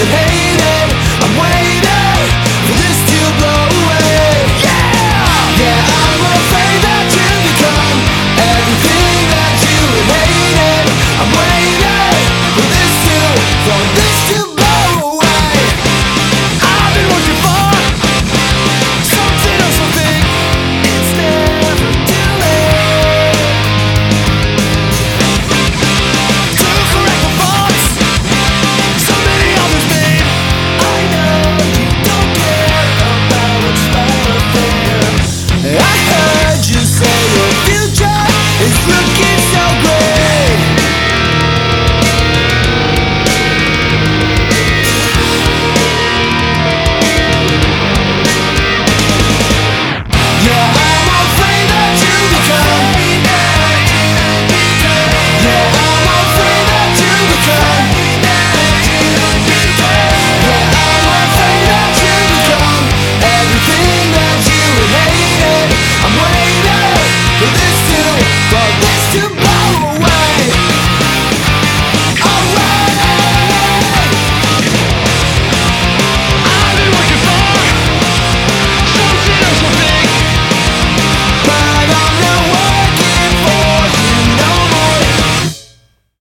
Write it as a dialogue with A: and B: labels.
A: Hey!